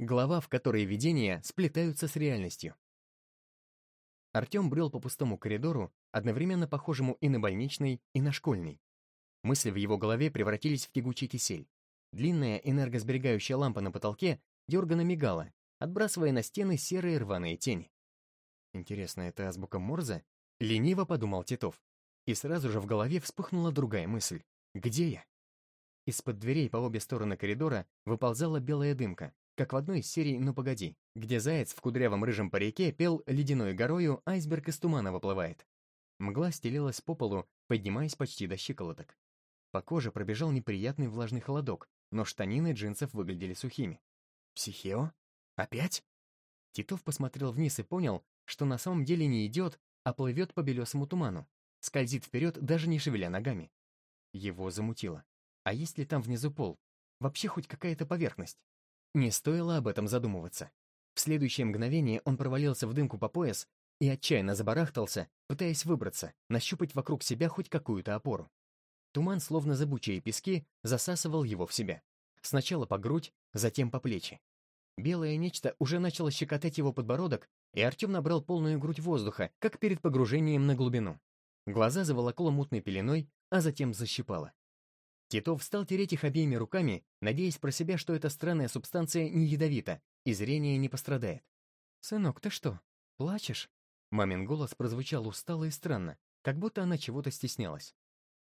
Глава, в которой видения сплетаются с реальностью. Артем брел по пустому коридору, одновременно похожему и на больничный, и на школьный. Мысли в его голове превратились в тягучий кисель. Длинная энергосберегающая лампа на потолке дерганно мигала, отбрасывая на стены серые рваные тени. Интересно, это азбука Морзе? Лениво подумал Титов. И сразу же в голове вспыхнула другая мысль. Где я? Из-под дверей по обе стороны коридора выползала белая дымка, как в одной из серий «Ну погоди», где заяц в кудрявом рыжем парике пел ледяной горою «Айсберг из тумана выплывает». Мгла стелилась по полу, поднимаясь почти до щиколоток. По коже пробежал неприятный влажный холодок, но штанины джинсов выглядели сухими. «Психео? Опять?» Титов посмотрел вниз и понял, что на самом деле не идет, а плывет по белесому туману. Скользит вперед, даже не шевеля ногами. Его замутило. А есть ли там внизу пол? Вообще хоть какая-то поверхность? Не стоило об этом задумываться. В следующее мгновение он провалился в дымку по пояс и отчаянно забарахтался, пытаясь выбраться, нащупать вокруг себя хоть какую-то опору. Туман, словно зыбучие пески, засасывал его в себя. Сначала по грудь, затем по плечи. Белое нечто уже начало щекотать его подбородок, и Артем набрал полную грудь воздуха, как перед погружением на глубину. Глаза заволокло мутной пеленой, а затем защипало. Титов стал тереть их обеими руками, надеясь про себя, что эта странная субстанция не ядовита, и зрение не пострадает. «Сынок, ты что, плачешь?» Мамин голос прозвучал устало и странно, как будто она чего-то стеснялась.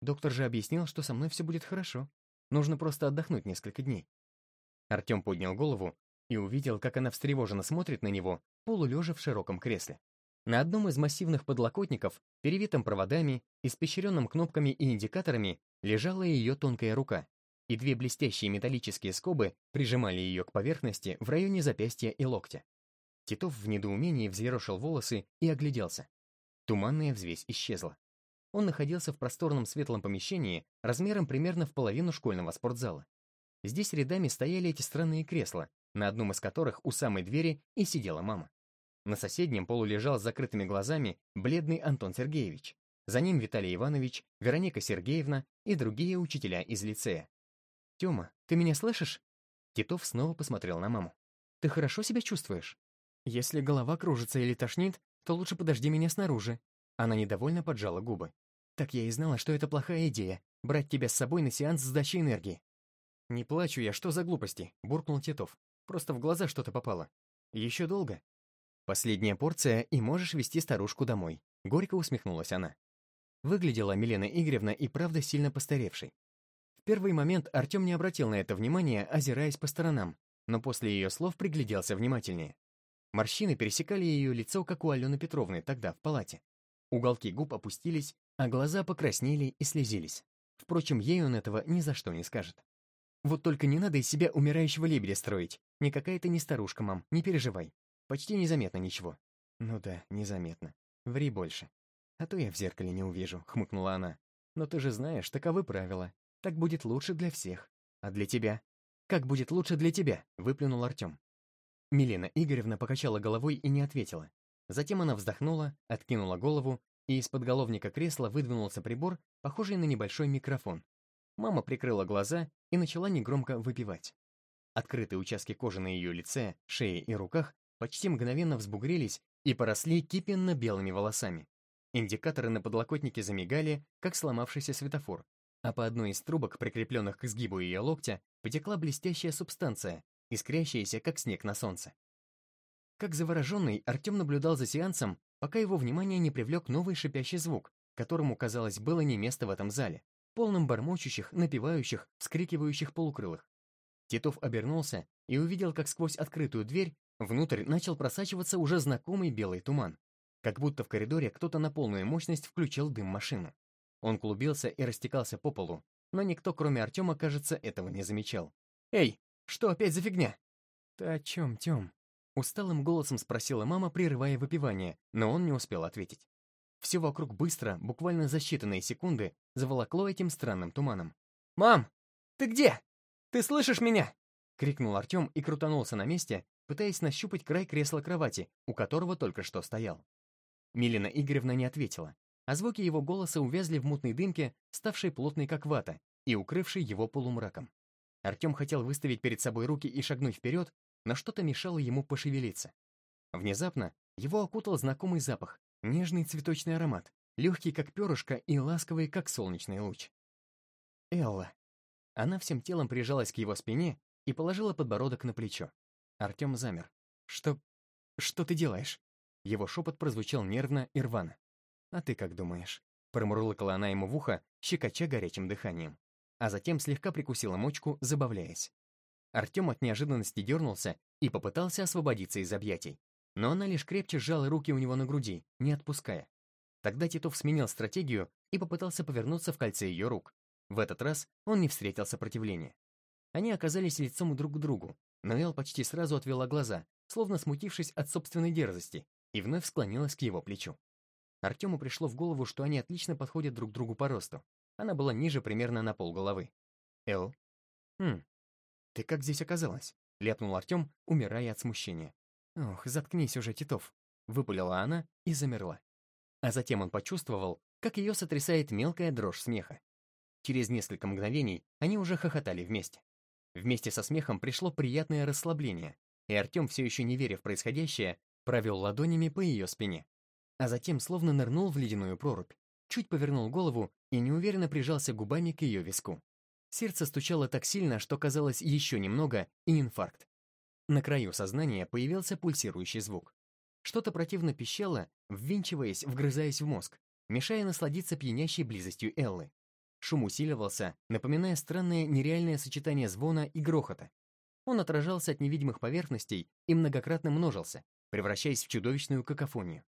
Доктор же объяснил, что со мной все будет хорошо. Нужно просто отдохнуть несколько дней. Артем поднял голову и увидел, как она встревоженно смотрит на него, полулежа в широком кресле. На одном из массивных подлокотников, перевитым проводами, испещренным кнопками и индикаторами, лежала ее тонкая рука, и две блестящие металлические скобы прижимали ее к поверхности в районе запястья и локтя. Титов в недоумении взъерошил волосы и огляделся. Туманная взвесь исчезла. Он находился в просторном светлом помещении размером примерно в половину школьного спортзала. Здесь рядами стояли эти странные кресла, на одном из которых у самой двери и сидела мама. На соседнем полу лежал с закрытыми глазами бледный Антон Сергеевич. За ним Виталий Иванович, Вероника Сергеевна и другие учителя из лицея. «Тёма, ты меня слышишь?» Титов снова посмотрел на маму. «Ты хорошо себя чувствуешь? Если голова кружится или тошнит, то лучше подожди меня снаружи». Она недовольно поджала губы. «Так я и знала, что это плохая идея — брать тебя с собой на сеанс сдачи энергии». «Не плачу я, что за глупости?» — буркнул Титов. «Просто в глаза что-то попало. Еще долго?» «Последняя порция, и можешь вести старушку домой», — горько усмехнулась она. Выглядела Милена Игоревна и правда сильно постаревшей. В первый момент Артем не обратил на это внимания, озираясь по сторонам, но после ее слов пригляделся внимательнее. Морщины пересекали ее лицо, как у Алены Петровны тогда в палате. Уголки губ опустились, а глаза покраснели и слезились. Впрочем, ей он этого ни за что не скажет. Вот только не надо из себя умирающего лебедя строить. Никакая ты не старушка, мам, не переживай. Почти незаметно ничего. Ну да, незаметно. Ври больше. А то я в зеркале не увижу, хмыкнула она. Но ты же знаешь, таковы правила. Так будет лучше для всех. А для тебя? Как будет лучше для тебя? Выплюнул Артем. Милена Игоревна покачала головой и не ответила. Затем она вздохнула, откинула голову, и из подголовника кресла выдвинулся прибор, похожий на небольшой микрофон. Мама прикрыла глаза и начала негромко выпивать. Открытые участки кожи на ее лице, шее и руках почти мгновенно взбугрились и поросли кипенно-белыми волосами. Индикаторы на подлокотнике замигали, как сломавшийся светофор, а по одной из трубок, прикрепленных к сгибу ее локтя, потекла блестящая субстанция, искрящаяся, как снег на солнце. Как завороженный, Артем наблюдал за сеансом, пока его внимание не привлек новый шипящий звук, которому, казалось, было не место в этом зале, полном бормочущих, напевающих, вскрикивающих полукрылых. Титов обернулся и увидел, как сквозь открытую дверь Внутрь начал просачиваться уже знакомый белый туман. Как будто в коридоре кто-то на полную мощность включил дым-машину. Он клубился и растекался по полу, но никто, кроме Артема, кажется, этого не замечал. «Эй, что опять за фигня?» «Ты о чем, Тем?» Усталым голосом спросила мама, прерывая выпивание, но он не успел ответить. Все вокруг быстро, буквально за считанные секунды, заволокло этим странным туманом. «Мам, ты где? Ты слышишь меня?» — крикнул Артем и крутанулся на месте, пытаясь нащупать край кресла-кровати, у которого только что стоял. Милена Игоревна не ответила, а звуки его голоса увязли в мутной дымке, ставшей плотной как вата и укрывшей его полумраком. Артем хотел выставить перед собой руки и шагнуть вперед, но что-то мешало ему пошевелиться. Внезапно его окутал знакомый запах, нежный цветочный аромат, легкий как перышко и ласковый как солнечный луч. Элла. Она всем телом прижалась к его спине и положила подбородок на плечо. Артем замер. «Что... что ты делаешь?» Его шепот прозвучал нервно и рвано. «А ты как думаешь?» Промурлыкала она ему в ухо, щекоча горячим дыханием. А затем слегка прикусила мочку, забавляясь. Артем от неожиданности дернулся и попытался освободиться из объятий. Но она лишь крепче сжала руки у него на груди, не отпуская. Тогда Титов сменил стратегию и попытался повернуться в кольце ее рук. В этот раз он не встретил сопротивления. Они оказались лицом друг к другу, но Эл почти сразу отвела глаза, словно смутившись от собственной дерзости, и вновь склонилась к его плечу. Артему пришло в голову, что они отлично подходят друг другу по росту. Она была ниже примерно на полголовы. «Эл?» «Хм, ты как здесь оказалась?» — ляпнул Артем, умирая от смущения. «Ох, заткнись уже, Титов!» — выпалила она и замерла. А затем он почувствовал, как ее сотрясает мелкая дрожь смеха. Через несколько мгновений они уже хохотали вместе. Вместе со смехом пришло приятное расслабление, и Артем, все еще не веря в происходящее, провел ладонями по ее спине. А затем словно нырнул в ледяную прорубь, чуть повернул голову и неуверенно прижался губами к ее виску. Сердце стучало так сильно, что казалось еще немного и инфаркт. На краю сознания появился пульсирующий звук. Что-то противно пищало, ввинчиваясь, вгрызаясь в мозг, мешая насладиться пьянящей близостью Эллы. Шум усиливался, напоминая странное нереальное сочетание звона и грохота. Он отражался от невидимых поверхностей и многократно множился, превращаясь в чудовищную какофонию.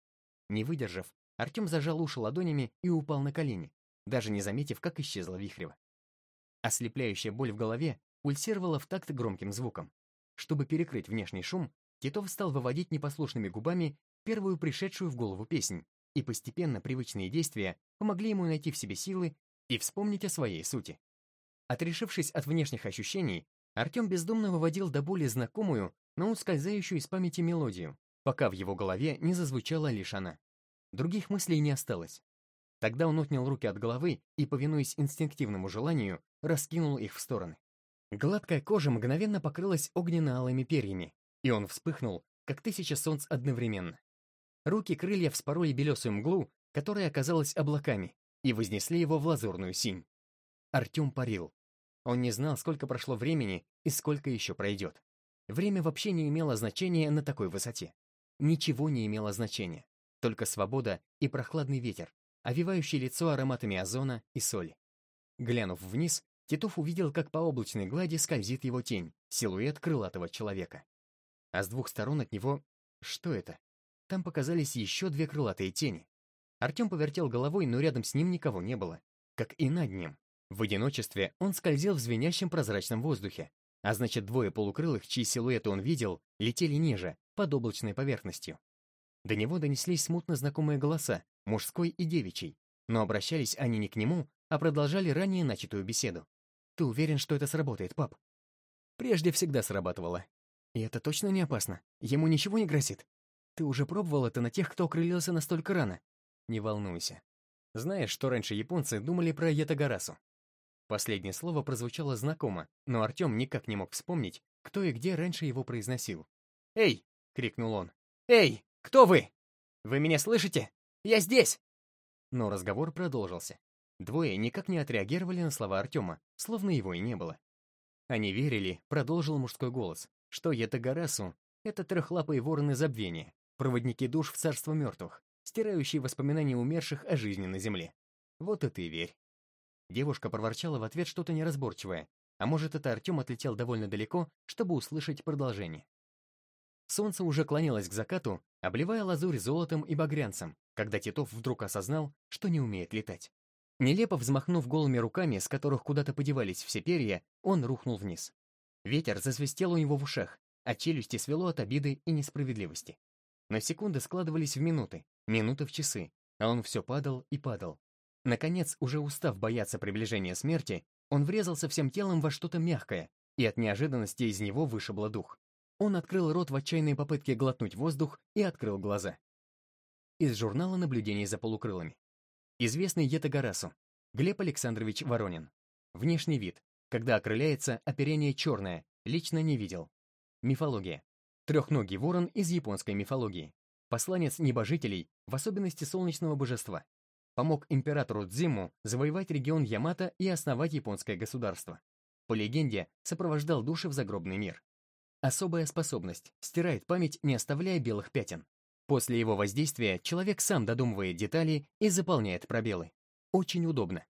Не выдержав, Артем зажал уши ладонями и упал на колени, даже не заметив, как исчезла Вихрева. Ослепляющая боль в голове пульсировала в такт громким звуком. Чтобы перекрыть внешний шум, Титов стал выводить непослушными губами первую пришедшую в голову песнь, и постепенно привычные действия помогли ему найти в себе силы и вспомнить о своей сути. Отрешившись от внешних ощущений, Артем бездумно выводил до боли знакомую, но ускользающую из памяти мелодию, пока в его голове не зазвучала лишь она. Других мыслей не осталось. Тогда он отнял руки от головы и, повинуясь инстинктивному желанию, раскинул их в стороны. Гладкая кожа мгновенно покрылась огненно-алыми перьями, и он вспыхнул, как тысяча солнц одновременно. Руки крылья вспороли белесую мглу, которая оказалась облаками, и вознесли его в лазурную синь. Артем парил. Он не знал, сколько прошло времени и сколько еще пройдет. Время вообще не имело значения на такой высоте. Ничего не имело значения. Только свобода и прохладный ветер, овивающий лицо ароматами озона и соли. Глянув вниз, Титов увидел, как по облачной глади скользит его тень, силуэт крылатого человека а с двух сторон от него... Что это? Там показались еще две крылатые тени. Артем повертел головой, но рядом с ним никого не было. Как и над ним. В одиночестве он скользил в звенящем прозрачном воздухе, а значит, двое полукрылых, чьи силуэты он видел, летели ниже, под облачной поверхностью. До него донеслись смутно знакомые голоса, мужской и девичий, но обращались они не к нему, а продолжали ранее начатую беседу. «Ты уверен, что это сработает, пап?» Прежде всегда срабатывало. И это точно не опасно? Ему ничего не грозит? Ты уже пробовал это на тех, кто окрылился настолько рано? Не волнуйся. Знаешь, что раньше японцы думали про Ятагарасу? Последнее слово прозвучало знакомо, но Артем никак не мог вспомнить, кто и где раньше его произносил. «Эй!» — крикнул он. «Эй! Кто вы? Вы меня слышите? Я здесь!» Но разговор продолжился. Двое никак не отреагировали на слова Артема, словно его и не было. Они верили, продолжил мужской голос, что Ятагарасу — это трехлапые вороны забвения, проводники душ в царство мертвых, стирающие воспоминания умерших о жизни на земле. Вот это и верь. Девушка проворчала в ответ что-то неразборчивое, а может, это Артем отлетел довольно далеко, чтобы услышать продолжение. Солнце уже клонилось к закату, обливая лазурь золотом и багрянцем, когда Титов вдруг осознал, что не умеет летать. Нелепо взмахнув голыми руками, с которых куда-то подевались все перья, он рухнул вниз. Ветер засвистел у него в ушах, а челюсти свело от обиды и несправедливости. Но секунды складывались в минуты, минуты в часы, а он все падал и падал. Наконец, уже устав бояться приближения смерти, он врезался всем телом во что-то мягкое, и от неожиданности из него вышибло дух. Он открыл рот в отчаянной попытке глотнуть воздух и открыл глаза. Из журнала наблюдений за полукрылыми. Известный Етагарасу. Глеб Александрович Воронин. Внешний вид. Когда окрыляется, оперение черное, лично не видел. Мифология. Трехногий ворон из японской мифологии. Посланец небожителей, в особенности солнечного божества. Помог императору Цзиму завоевать регион Ямато и основать японское государство. По легенде, сопровождал души в загробный мир. Особая способность, стирает память, не оставляя белых пятен. После его воздействия человек сам додумывает детали и заполняет пробелы. Очень удобно.